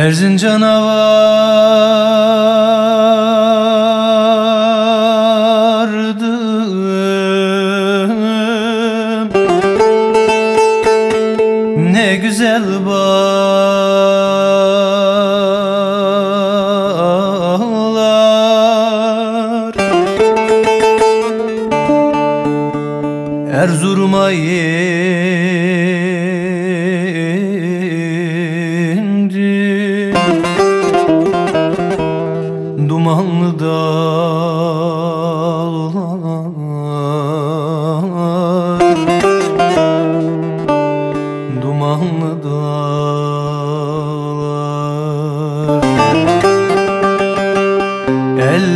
Erzincan'a vardım Ne güzel bağlar. Erzurum'a yedim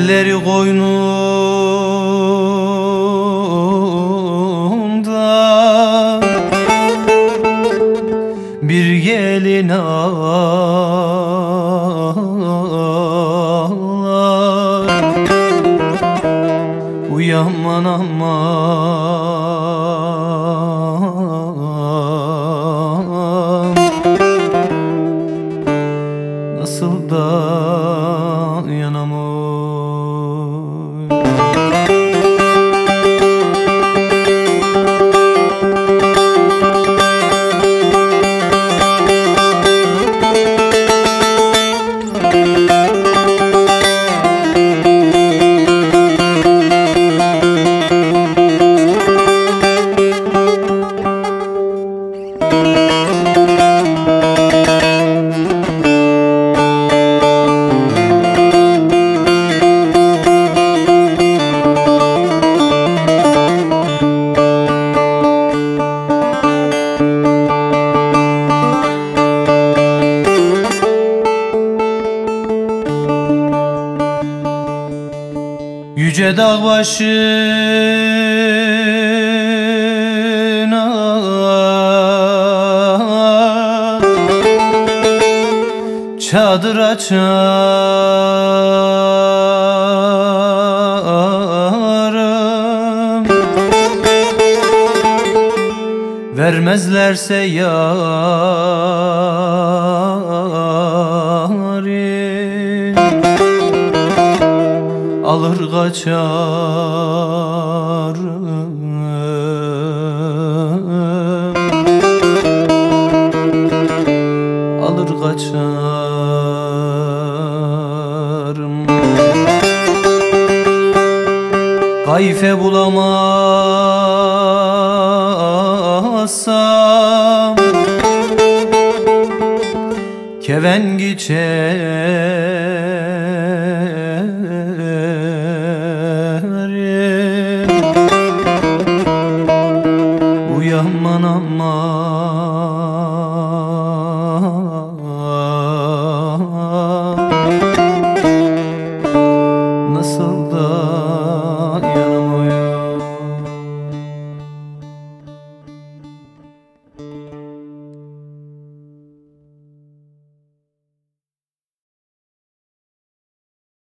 Elleri koynumda. Bir gelin ağlar. Uyanman aman Yüce dağ başına Çadır açarım. Vermezlerse yarim kaçarım alır kaçarım Kayfe bulamazsam Keven geçerim